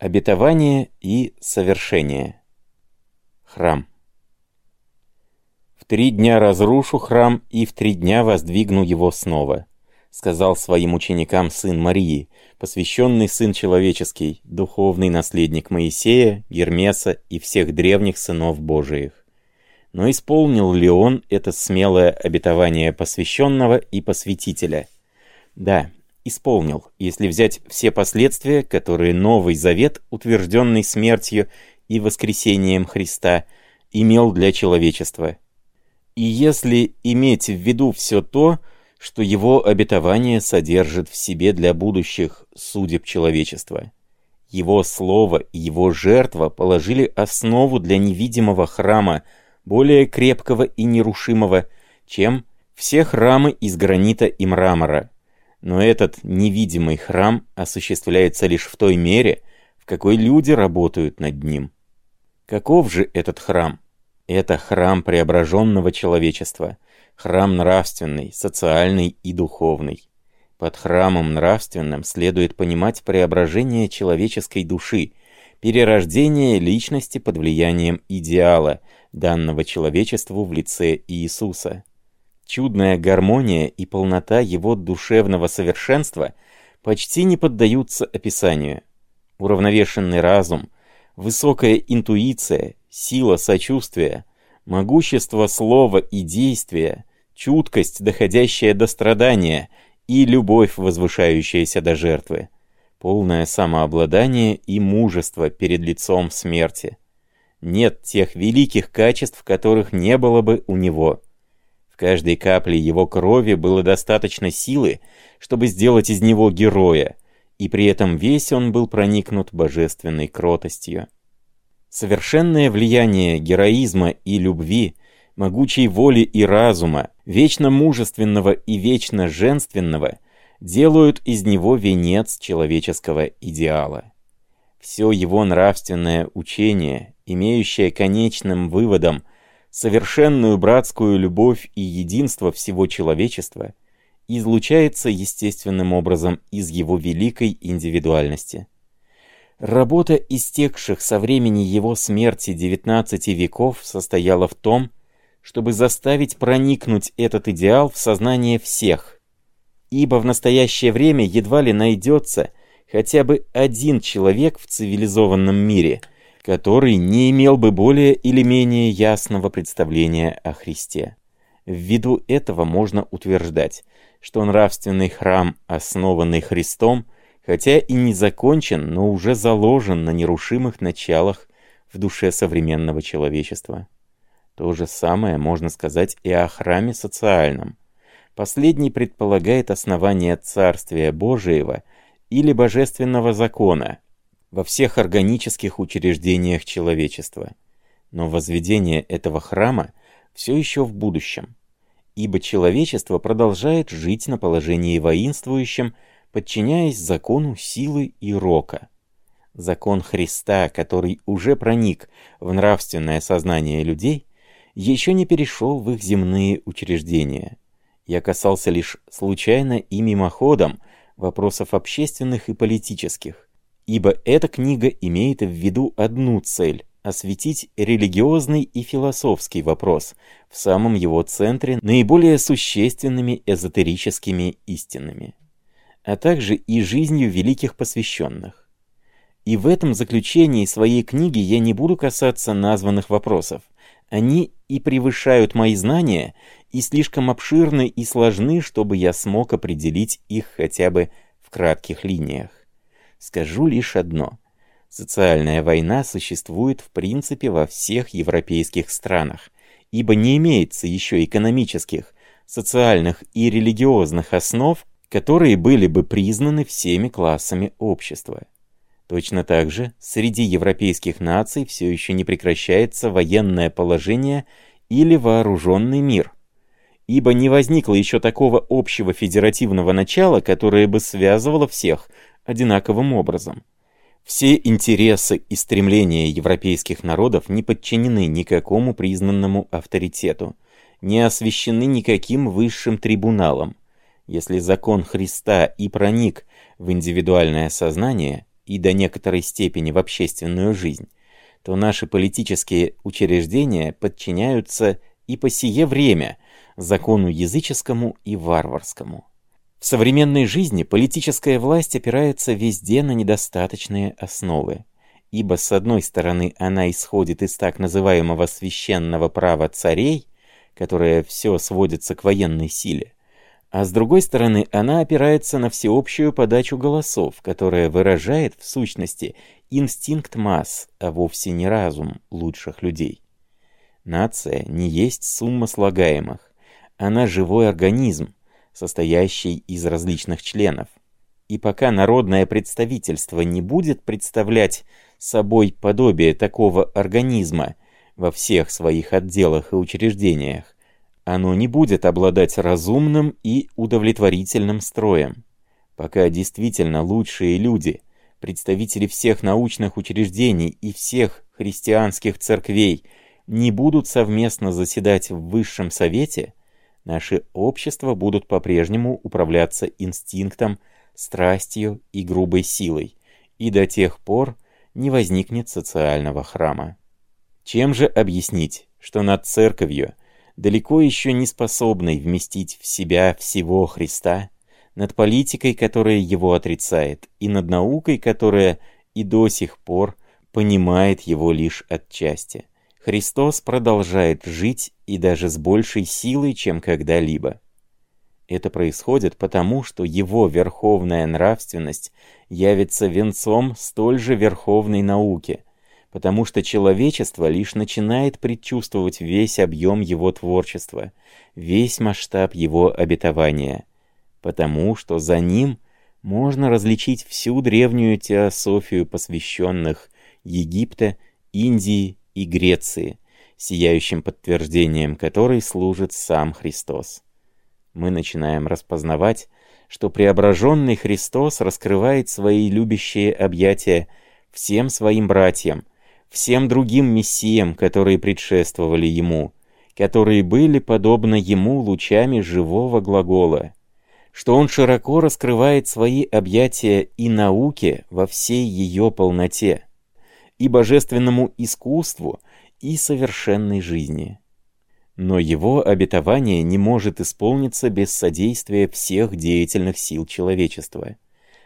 Обетование и совершение. Храм. «В три дня разрушу храм и в три дня воздвигну его снова», сказал своим ученикам сын Марии, посвященный сын человеческий, духовный наследник Моисея, Гермеса и всех древних сынов Божиих. Но исполнил ли он это смелое обетование посвященного и посвятителя? Да, исполнил, если взять все последствия, которые Новый Завет, утвержденный смертью и воскресением Христа, имел для человечества. И если иметь в виду все то, что его обетование содержит в себе для будущих судеб человечества. Его слово и его жертва положили основу для невидимого храма, более крепкого и нерушимого, чем все храмы из гранита и мрамора, но этот невидимый храм осуществляется лишь в той мере, в какой люди работают над ним. Каков же этот храм? Это храм преображенного человечества, храм нравственный, социальный и духовный. Под храмом нравственным следует понимать преображение человеческой души, перерождение личности под влиянием идеала, данного человечеству в лице Иисуса. Чудная гармония и полнота его душевного совершенства почти не поддаются описанию. Уравновешенный разум, высокая интуиция, сила сочувствия, могущество слова и действия, чуткость, доходящая до страдания, и любовь, возвышающаяся до жертвы, полное самообладание и мужество перед лицом смерти. Нет тех великих качеств, которых не было бы у него каждой капле его крови было достаточно силы, чтобы сделать из него героя, и при этом весь он был проникнут божественной кротостью. Совершенное влияние героизма и любви, могучей воли и разума, вечно мужественного и вечно женственного, делают из него венец человеческого идеала. Все его нравственное учение, имеющее конечным выводом совершенную братскую любовь и единство всего человечества, излучается естественным образом из его великой индивидуальности. Работа истекших со времени его смерти 19 веков состояла в том, чтобы заставить проникнуть этот идеал в сознание всех. Ибо в настоящее время едва ли найдется хотя бы один человек в цивилизованном мире – который не имел бы более или менее ясного представления о Христе. Ввиду этого можно утверждать, что нравственный храм, основанный Христом, хотя и не закончен, но уже заложен на нерушимых началах в душе современного человечества. То же самое можно сказать и о храме социальном. Последний предполагает основание Царствия Божиего или Божественного закона – во всех органических учреждениях человечества. Но возведение этого храма все еще в будущем, ибо человечество продолжает жить на положении воинствующем, подчиняясь закону силы и рока. Закон Христа, который уже проник в нравственное сознание людей, еще не перешел в их земные учреждения. Я касался лишь случайно и мимоходом вопросов общественных и политических, ибо эта книга имеет в виду одну цель — осветить религиозный и философский вопрос в самом его центре наиболее существенными эзотерическими истинами, а также и жизнью великих посвященных. И в этом заключении своей книги я не буду касаться названных вопросов. Они и превышают мои знания, и слишком обширны и сложны, чтобы я смог определить их хотя бы в кратких линиях. Скажу лишь одно. Социальная война существует в принципе во всех европейских странах, ибо не имеется еще экономических, социальных и религиозных основ, которые были бы признаны всеми классами общества. Точно так же среди европейских наций все еще не прекращается военное положение или вооруженный мир, ибо не возникло еще такого общего федеративного начала, которое бы связывало всех одинаковым образом. Все интересы и стремления европейских народов не подчинены никакому признанному авторитету, не освящены никаким высшим трибуналом. Если закон Христа и проник в индивидуальное сознание, и до некоторой степени в общественную жизнь, то наши политические учреждения подчиняются и по сие время закону языческому и варварскому. В современной жизни политическая власть опирается везде на недостаточные основы, ибо с одной стороны она исходит из так называемого священного права царей, которое все сводится к военной силе, а с другой стороны она опирается на всеобщую подачу голосов, которая выражает в сущности инстинкт масс, а вовсе не разум лучших людей. Нация не есть сумма слагаемых, она живой организм, состоящий из различных членов. И пока народное представительство не будет представлять собой подобие такого организма во всех своих отделах и учреждениях, оно не будет обладать разумным и удовлетворительным строем. Пока действительно лучшие люди, представители всех научных учреждений и всех христианских церквей не будут совместно заседать в Высшем Совете, наши общества будут по-прежнему управляться инстинктом, страстью и грубой силой, и до тех пор не возникнет социального храма. Чем же объяснить, что над церковью, далеко еще не способной вместить в себя всего Христа, над политикой, которая его отрицает, и над наукой, которая и до сих пор понимает его лишь отчасти. Христос продолжает жить и даже с большей силой, чем когда-либо. Это происходит потому, что его верховная нравственность явится венцом столь же верховной науки, потому что человечество лишь начинает предчувствовать весь объем его творчества, весь масштаб его обетования, потому что за ним можно различить всю древнюю теософию посвященных Египта, Индии и Греции, сияющим подтверждением которой служит сам Христос. Мы начинаем распознавать, что преображенный Христос раскрывает свои любящие объятия всем своим братьям, всем другим мессиям, которые предшествовали Ему, которые были подобно Ему лучами живого глагола, что Он широко раскрывает свои объятия и науке во всей ее полноте, и божественному искусству, и совершенной жизни. Но его обетование не может исполниться без содействия всех деятельных сил человечества.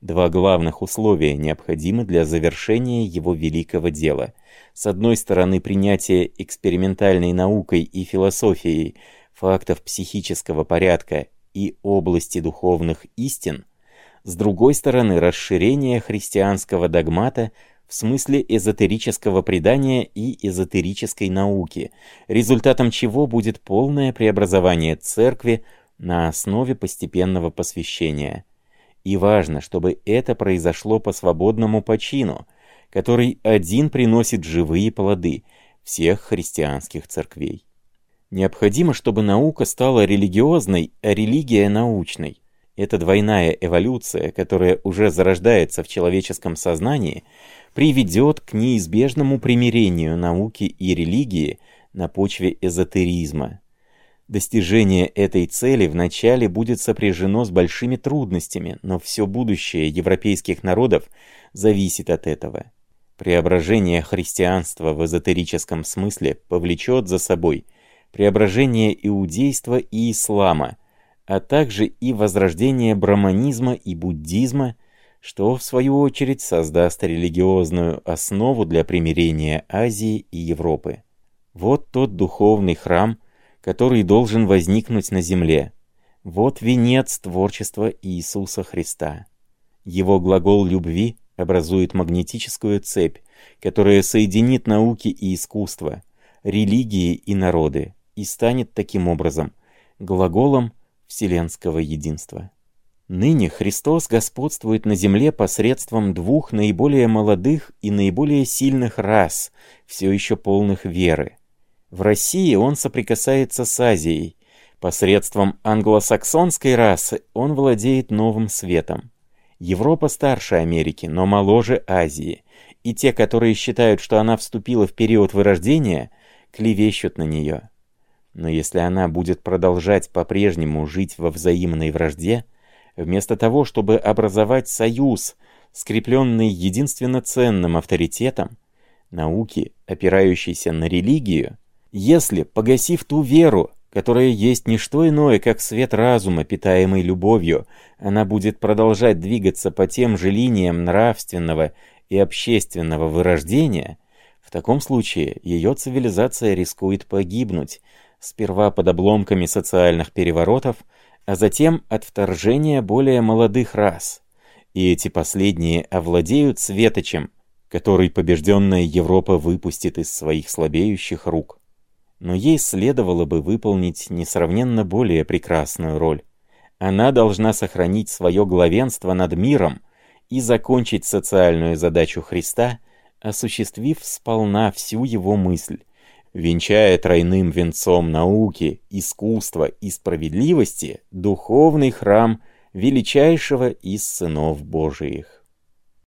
Два главных условия необходимы для завершения его великого дела. С одной стороны, принятие экспериментальной наукой и философией фактов психического порядка и области духовных истин, с другой стороны, расширение христианского догмата в смысле эзотерического предания и эзотерической науки, результатом чего будет полное преобразование церкви на основе постепенного посвящения – и важно, чтобы это произошло по свободному почину, который один приносит живые плоды всех христианских церквей. Необходимо, чтобы наука стала религиозной, а религия научной. Эта двойная эволюция, которая уже зарождается в человеческом сознании, приведет к неизбежному примирению науки и религии на почве эзотеризма. Достижение этой цели вначале будет сопряжено с большими трудностями, но все будущее европейских народов зависит от этого. Преображение христианства в эзотерическом смысле повлечет за собой преображение иудейства и ислама, а также и возрождение браманизма и буддизма, что в свою очередь создаст религиозную основу для примирения Азии и Европы. Вот тот духовный храм – который должен возникнуть на земле. Вот венец творчества Иисуса Христа. Его глагол любви образует магнетическую цепь, которая соединит науки и искусство, религии и народы, и станет таким образом глаголом вселенского единства. Ныне Христос господствует на земле посредством двух наиболее молодых и наиболее сильных рас, все еще полных веры. В России он соприкасается с Азией. Посредством англосаксонской расы он владеет новым светом. Европа старше Америки, но моложе Азии. И те, которые считают, что она вступила в период вырождения, клевещут на нее. Но если она будет продолжать по-прежнему жить во взаимной вражде, вместо того, чтобы образовать союз скрепленный единственно ценным авторитетом, науки, опирающейся на религию, если, погасив ту веру, которая есть не что иное, как свет разума, питаемый любовью, она будет продолжать двигаться по тем же линиям нравственного и общественного вырождения, в таком случае ее цивилизация рискует погибнуть, сперва под обломками социальных переворотов, а затем от вторжения более молодых рас. И эти последние овладеют светочем, который побежденная Европа выпустит из своих слабеющих рук. Но ей следовало бы выполнить несравненно более прекрасную роль. Она должна сохранить свое главенство над миром и закончить социальную задачу Христа, осуществив сполна всю его мысль, венчая тройным венцом науки, искусства и справедливости духовный храм величайшего из сынов Божиих.